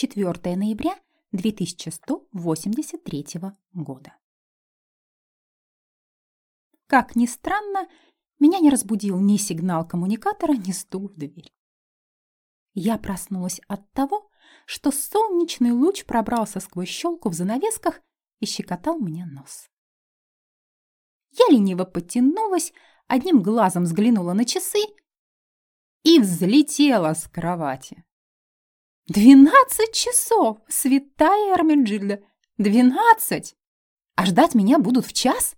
4 ноября 2183 года. Как ни странно, меня не разбудил ни сигнал коммуникатора, ни стук в дверь. Я проснулась от того, что солнечный луч пробрался сквозь щелку в занавесках и щекотал мне нос. Я лениво потянулась, одним глазом взглянула на часы и взлетела с кровати. «Двенадцать часов! Святая Эрмельджильда! Двенадцать! А ждать меня будут в час?»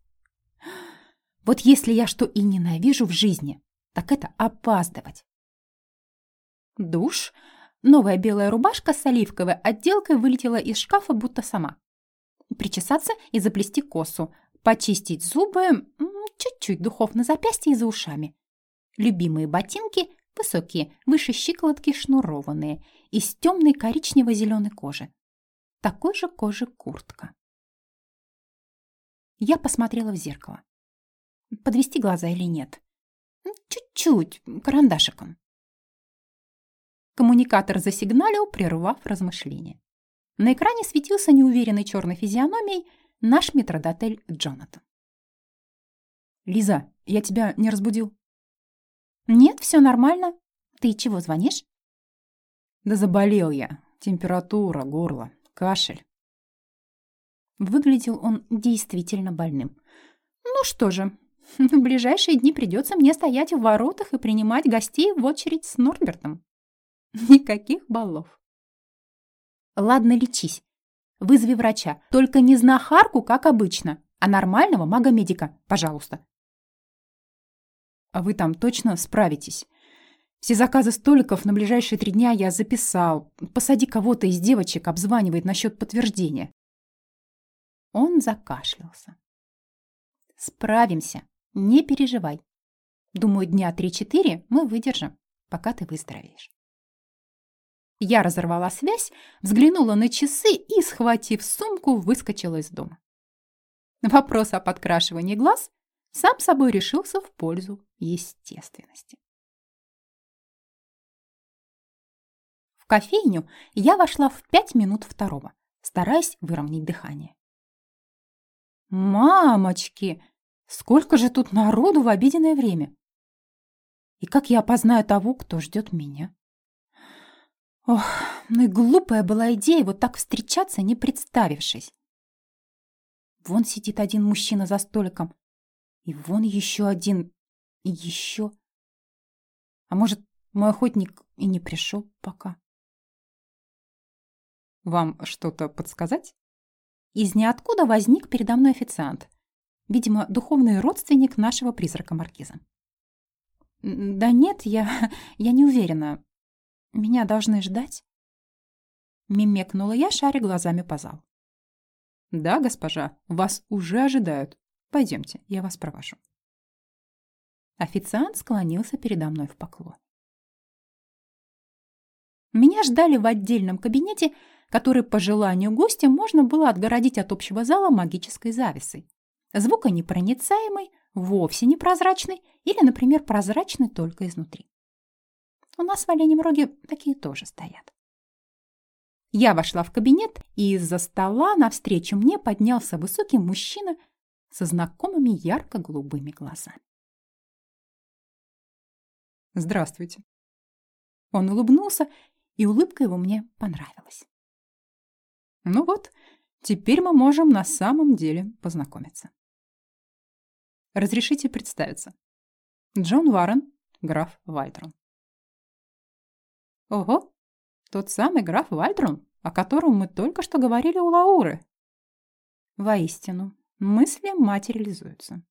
Вот если я что и ненавижу в жизни, так это опаздывать. Душ. Новая белая рубашка с оливковой отделкой вылетела из шкафа будто сама. Причесаться и заплести косу. Почистить зубы. Чуть-чуть духов на запястье и за ушами. Любимые ботинки высокие, выше щиколотки шнурованные, из темной коричнево-зеленой кожи. Такой же кожи куртка. Я посмотрела в зеркало подвести глаза или нет. Чуть-чуть, карандашиком. Коммуникатор засигналил, прервав размышления. На экране светился неуверенной черной физиономией наш метродотель Джонатан. «Лиза, я тебя не разбудил?» «Нет, все нормально. Ты чего звонишь?» «Да заболел я. Температура, горло, кашель». Выглядел он действительно больным. «Ну что же, в ближайшие дни придется мне стоять в воротах и принимать гостей в очередь с Норбертом. Никаких баллов. Ладно, лечись. Вызови врача. Только не знахарку, как обычно, а нормального мага-медика, пожалуйста. А вы там точно справитесь? Все заказы столиков на ближайшие три дня я записал. Посади кого-то из девочек, обзванивает насчет подтверждения. Он закашлялся. Справимся. Не переживай. Думаю, дня 3-4 мы выдержим, пока ты выздоровеешь. Я разорвала связь, взглянула на часы и, схватив сумку, выскочила из дома. Вопрос о подкрашивании глаз сам собой решился в пользу естественности. В кофейню я вошла в пять минут второго, стараясь выровнять дыхание. «Мамочки!» Сколько же тут народу в обеденное время? И как я опознаю того, кто ждет меня? Ох, ну и глупая была идея вот так встречаться, не представившись. Вон сидит один мужчина за столиком, и вон еще один, и еще. А может, мой охотник и не пришел пока. Вам что-то подсказать? Из ниоткуда возник передо мной официант. Видимо, духовный родственник нашего призрака Маркиза. «Да нет, я, я не уверена. Меня должны ждать?» Мимекнула я, шаря глазами по залу. «Да, госпожа, вас уже ожидают. Пойдемте, я вас провожу». Официант склонился передо мной в поклон. Меня ждали в отдельном кабинете, который по желанию гостя можно было отгородить от общего зала магической завесой звуконепроницаемый, вовсе непрозрачный или, например, прозрачный только изнутри. У нас в Оленем Роге такие тоже стоят. Я вошла в кабинет, и из-за стола навстречу мне поднялся высокий мужчина со знакомыми ярко-голубыми глазами. «Здравствуйте». Он улыбнулся, и улыбка его мне понравилась. «Ну вот, теперь мы можем на самом деле познакомиться». Разрешите представиться. Джон Варрен, граф Вальтрон. Ого, тот самый граф Вальтрон, о котором мы только что говорили у Лауры. Воистину, мысли материализуются.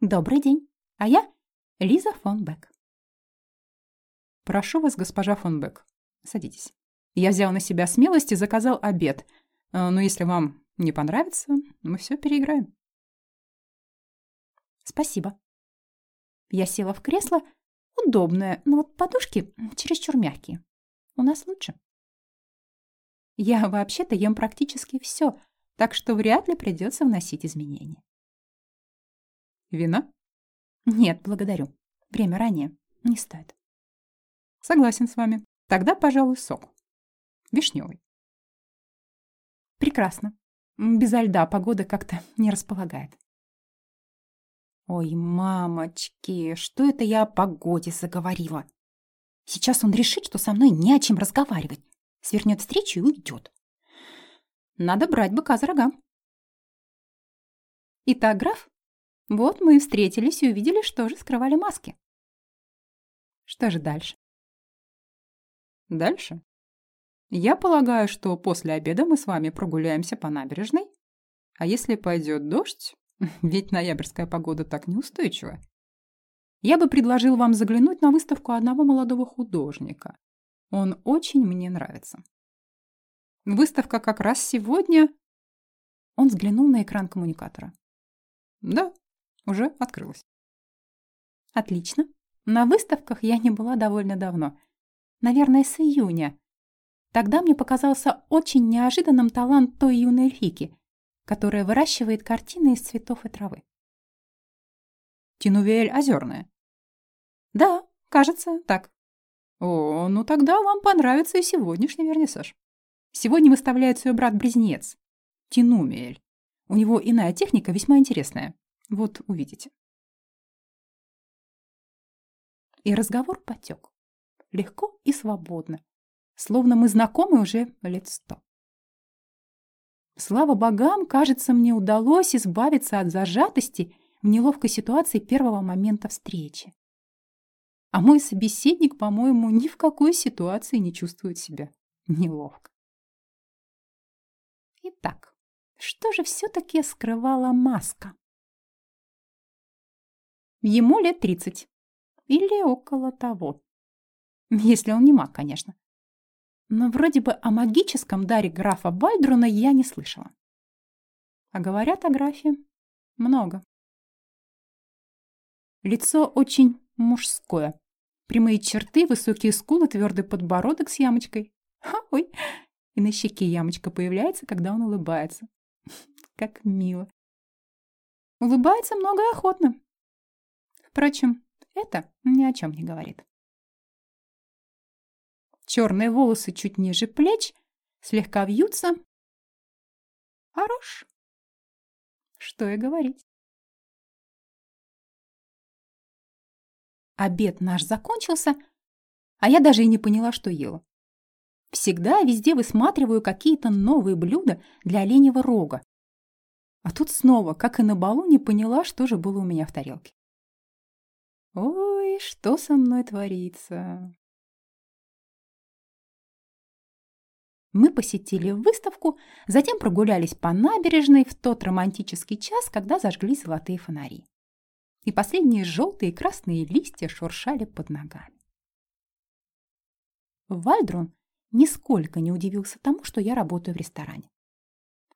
Добрый день, а я Лиза фон Бек. Прошу вас, госпожа фон Бек, садитесь. Я взял на себя смелость и заказал обед, э, но если вам не понравится, мы все переиграем. Спасибо. Я села в кресло, удобное, но вот подушки чересчур мягкие. У нас лучше. Я вообще-то ем практически все, так что вряд ли придется вносить изменения. Вина? Нет, благодарю. Время ранее. Не стоит. Согласен с вами. Тогда, пожалуй, сок. Вишневый. Прекрасно. Безо льда погода как-то не располагает. Ой, мамочки, что это я о погоде заговорила? Сейчас он решит, что со мной не о чем разговаривать. Свернет встречу и уйдет. Надо брать быка за рога. Итак, граф, вот мы и встретились и увидели, что же скрывали маски. Что же дальше? Дальше? Я полагаю, что после обеда мы с вами прогуляемся по набережной. А если пойдет дождь, ведь ноябрьская погода так неустойчива, я бы предложил вам заглянуть на выставку одного молодого художника. Он очень мне нравится. Выставка как раз сегодня... Он взглянул на экран коммуникатора. Да, уже открылась. Отлично. На выставках я не была довольно давно. Наверное, с июня. Тогда мне показался очень неожиданным талант той юной эльфики, которая выращивает картины из цветов и травы. Тинувель озерная. Да, кажется, так. О, ну тогда вам понравится и сегодняшний вернисаж. Сегодня выставляет ее брат-близнец, Тинумиэль. У него иная техника, весьма интересная. Вот увидите. И разговор потек. Легко и свободно. Словно мы знакомы уже лет сто. Слава богам, кажется, мне удалось избавиться от зажатости в неловкой ситуации первого момента встречи. А мой собеседник, по-моему, ни в какой ситуации не чувствует себя неловко. Итак, что же все-таки скрывала маска? Ему лет тридцать. Или около того. Если он не маг, конечно. Но вроде бы о магическом даре графа Бальдруна я не слышала. А говорят о графе много. Лицо очень мужское. Прямые черты, высокие скулы, твердый подбородок с ямочкой. Ха, ой, и на щеке ямочка появляется, когда он улыбается. Как мило. Улыбается много и охотно. Впрочем, это ни о чем не говорит. Черные волосы чуть ниже плеч, слегка вьются. Хорош. Что и говорить. Обед наш закончился, а я даже и не поняла, что ела. Всегда везде высматриваю какие-то новые блюда для оленьего рога. А тут снова, как и на балу, не поняла, что же было у меня в тарелке. Ой, что со мной творится? Мы посетили выставку, затем прогулялись по набережной в тот романтический час, когда зажглись золотые фонари и последние желтые и красные листья шуршали под ногами. Вальдрон нисколько не удивился тому, что я работаю в ресторане.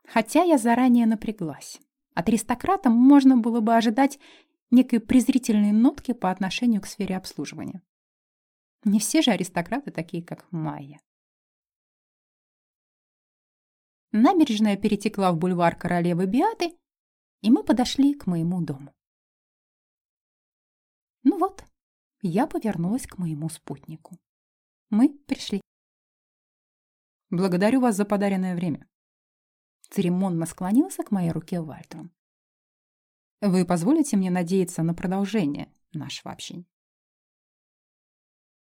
Хотя я заранее напряглась. От аристократа можно было бы ожидать некой презрительной нотки по отношению к сфере обслуживания. Не все же аристократы такие, как Майя. Набережная перетекла в бульвар королевы Биаты, и мы подошли к моему дому. Ну вот, я повернулась к моему спутнику. Мы пришли. Благодарю вас за подаренное время. Церемонно склонился к моей руке Вальтрон. Вы позволите мне надеяться на продолжение нашего общения?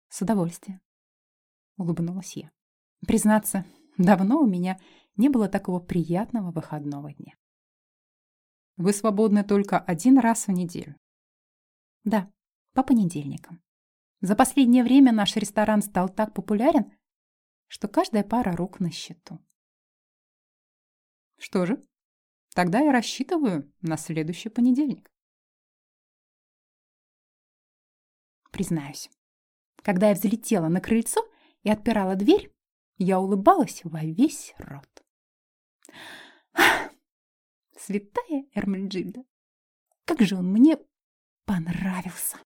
С удовольствием. Улыбнулась я. Признаться, давно у меня не было такого приятного выходного дня. Вы свободны только один раз в неделю. Да, по понедельникам. За последнее время наш ресторан стал так популярен, что каждая пара рук на счету. Что же, тогда я рассчитываю на следующий понедельник. Признаюсь, когда я взлетела на крыльцо и отпирала дверь, я улыбалась во весь рот. Святая Эрмельджильда, как же он мне понравился!